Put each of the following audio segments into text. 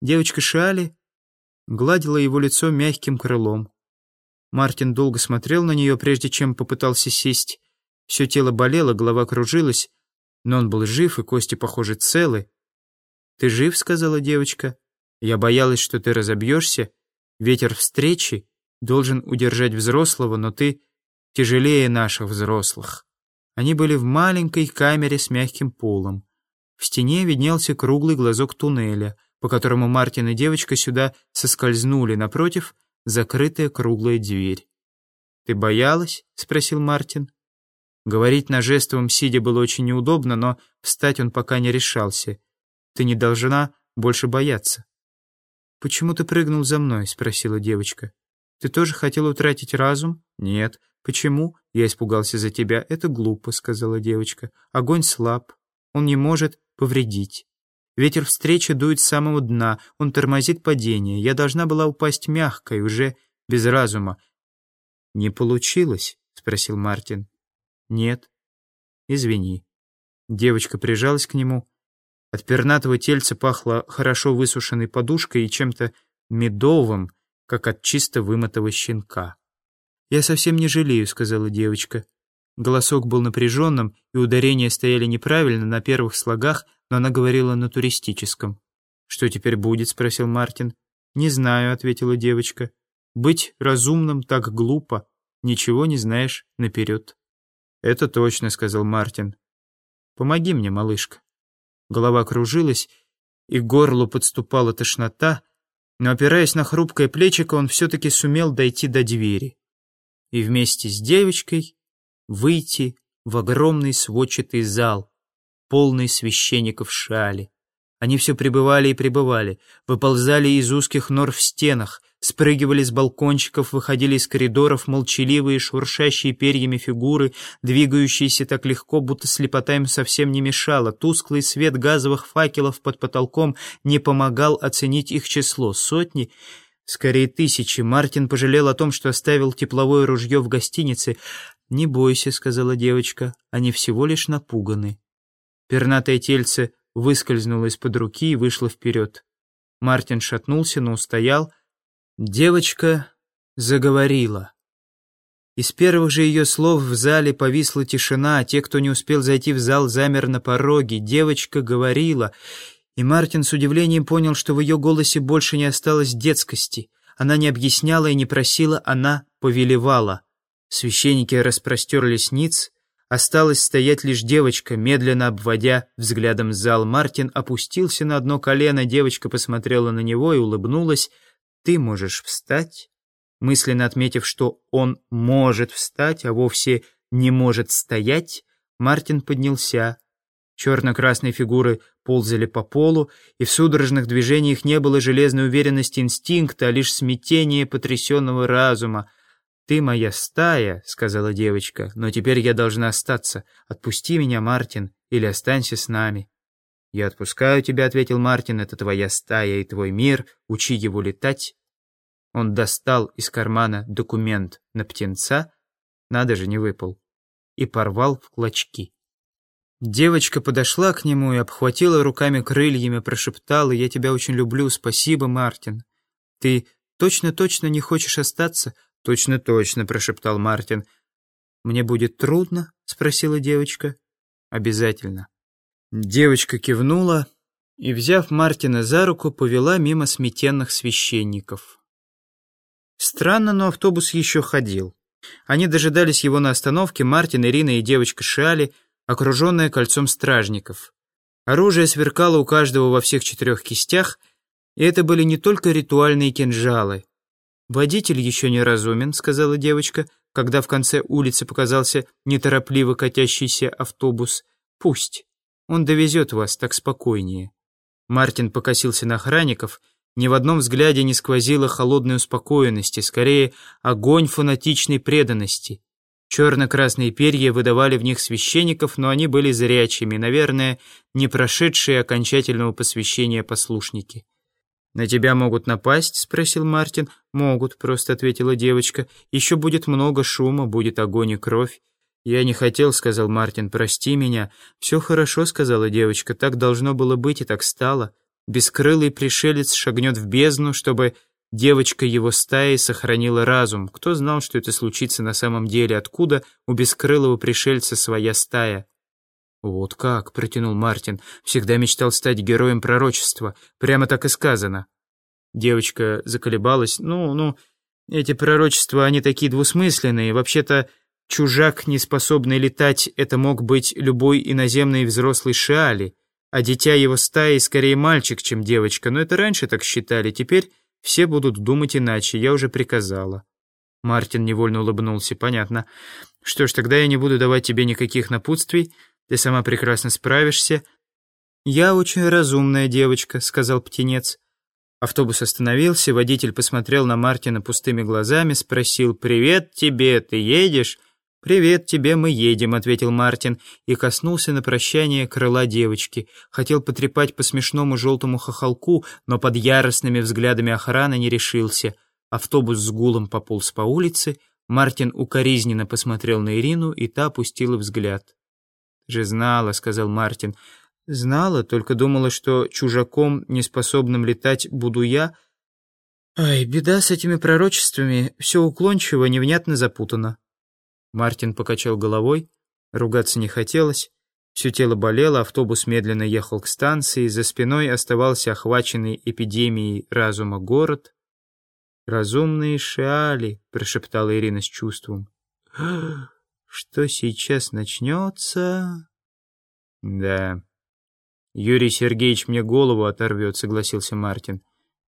Девочка Шали гладила его лицо мягким крылом. Мартин долго смотрел на нее, прежде чем попытался сесть. Все тело болело, голова кружилась, но он был жив, и кости, похоже, целы. «Ты жив?» — сказала девочка. «Я боялась, что ты разобьешься. Ветер встречи должен удержать взрослого, но ты тяжелее наших взрослых». Они были в маленькой камере с мягким полом. В стене виднелся круглый глазок туннеля, по которому Мартин и девочка сюда соскользнули. Напротив — закрытая круглая дверь. «Ты боялась?» — спросил Мартин. Говорить на жестовом сидя было очень неудобно, но встать он пока не решался. «Ты не должна больше бояться». «Почему ты прыгнул за мной?» — спросила девочка. «Ты тоже хотел утратить разум?» «Нет». «Почему?» «Я испугался за тебя». «Это глупо», — сказала девочка. «Огонь слаб. Он не может повредить. Ветер встречи дует с самого дна. Он тормозит падение. Я должна была упасть мягко и уже без разума». «Не получилось?» — спросил Мартин. «Нет». «Извини». Девочка прижалась к нему. От пернатого тельца пахло хорошо высушенной подушкой и чем-то медовым, как от чисто вымытого щенка. «Я совсем не жалею», — сказала девочка. Голосок был напряженным, и ударения стояли неправильно на первых слогах, но она говорила на туристическом. «Что теперь будет?» — спросил Мартин. «Не знаю», — ответила девочка. «Быть разумным так глупо. Ничего не знаешь наперед». «Это точно», — сказал Мартин. «Помоги мне, малышка». Голова кружилась, и к горлу подступала тошнота, но, опираясь на хрупкое плечико, он все-таки сумел дойти до двери. И вместе с девочкой выйти в огромный сводчатый зал, полный священников шали. Они все пребывали и пребывали, выползали из узких нор в стенах, спрыгивали с балкончиков, выходили из коридоров молчаливые, шуршащие перьями фигуры, двигающиеся так легко, будто слепота им совсем не мешала. Тусклый свет газовых факелов под потолком не помогал оценить их число. Сотни, скорее тысячи. Мартин пожалел о том, что оставил тепловое ружье в гостинице. «Не бойся», — сказала девочка, — «они всего лишь напуганы». Пернатое тельце выскользнуло из-под руки и вышло вперед. Мартин шатнулся, но устоял — Девочка заговорила. Из первых же ее слов в зале повисла тишина, а те, кто не успел зайти в зал, замер на пороге. Девочка говорила, и Мартин с удивлением понял, что в ее голосе больше не осталось детскости. Она не объясняла и не просила, она повелевала. Священники распростерлись ниц, осталась стоять лишь девочка, медленно обводя взглядом зал. Мартин опустился на одно колено, девочка посмотрела на него и улыбнулась, ты можешь встать, мысленно отметив, что он может встать, а вовсе не может стоять, Мартин поднялся. Черно-красные фигуры ползали по полу, и в судорожных движениях не было железной уверенности инстинкта, а лишь смятение потрясенного разума. «Ты моя стая», — сказала девочка, — «но теперь я должна остаться. Отпусти меня, Мартин, или останься с нами». «Я отпускаю тебя», — ответил Мартин, — «это твоя стая и твой мир, учи его летать, он достал из кармана документ на птенца, надо же, не выпал, и порвал в клочки. Девочка подошла к нему и обхватила руками крыльями, прошептала, «Я тебя очень люблю, спасибо, Мартин. Ты точно-точно не хочешь остаться?» «Точно-точно», — прошептал Мартин. «Мне будет трудно?» — спросила девочка. «Обязательно». Девочка кивнула и, взяв Мартина за руку, повела мимо сметенных священников. Странно, но автобус еще ходил. Они дожидались его на остановке, Мартин, Ирина и девочка Шали, окруженная кольцом стражников. Оружие сверкало у каждого во всех четырех кистях, и это были не только ритуальные кинжалы. «Водитель еще не разумен», — сказала девочка, когда в конце улицы показался неторопливо катящийся автобус. «Пусть. Он довезет вас так спокойнее». Мартин покосился на охранников — ни в одном взгляде не сквозило холодной успокоенности, скорее огонь фанатичной преданности. Черно-красные перья выдавали в них священников, но они были зрячими, наверное, не прошедшие окончательного посвящения послушники. «На тебя могут напасть?» — спросил Мартин. «Могут», — просто ответила девочка. «Еще будет много шума, будет огонь и кровь». «Я не хотел», — сказал Мартин, — «прости меня». «Все хорошо», — сказала девочка, — «так должно было быть и так стало». Бескрылый пришелец шагнет в бездну, чтобы девочка его стаи сохранила разум. Кто знал, что это случится на самом деле? Откуда у бескрылого пришельца своя стая? «Вот как», — протянул Мартин, — «всегда мечтал стать героем пророчества. Прямо так и сказано». Девочка заколебалась. «Ну, ну, эти пророчества, они такие двусмысленные. Вообще-то, чужак, не способный летать, это мог быть любой иноземный взрослый шиали, а дитя его стаи скорее мальчик, чем девочка. Но это раньше так считали, теперь все будут думать иначе, я уже приказала». Мартин невольно улыбнулся. «Понятно. Что ж, тогда я не буду давать тебе никаких напутствий». Ты сама прекрасно справишься». «Я очень разумная девочка», — сказал птенец. Автобус остановился, водитель посмотрел на Мартина пустыми глазами, спросил «Привет тебе, ты едешь?» «Привет тебе, мы едем», — ответил Мартин и коснулся на прощание крыла девочки. Хотел потрепать по смешному желтому хохолку, но под яростными взглядами охраны не решился. Автобус с гулом пополз по улице, Мартин укоризненно посмотрел на Ирину, и та опустила взгляд же знала», — сказал Мартин. «Знала, только думала, что чужаком, неспособным летать, буду я. Ай, беда с этими пророчествами, все уклончиво, невнятно запутано». Мартин покачал головой, ругаться не хотелось. Все тело болело, автобус медленно ехал к станции, за спиной оставался охваченный эпидемией разума город. «Разумные шиали», — прошептала Ирина с чувством что сейчас начнется...» «Да, Юрий Сергеевич мне голову оторвет», — согласился Мартин.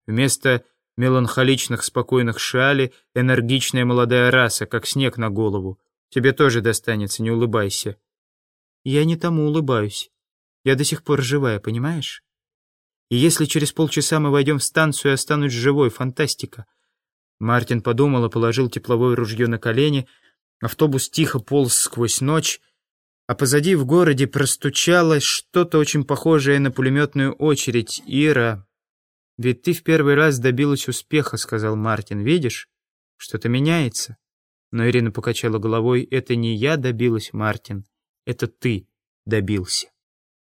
«Вместо меланхоличных спокойных шали энергичная молодая раса, как снег на голову. Тебе тоже достанется, не улыбайся». «Я не тому улыбаюсь. Я до сих пор живая, понимаешь? И если через полчаса мы войдем в станцию и останусь живой, фантастика». Мартин подумал и положил тепловое ружье на колени — Автобус тихо полз сквозь ночь, а позади в городе простучалось что-то очень похожее на пулеметную очередь. «Ира, ведь ты в первый раз добилась успеха», — сказал Мартин. «Видишь, что-то меняется». Но Ирина покачала головой. «Это не я добилась, Мартин, это ты добился».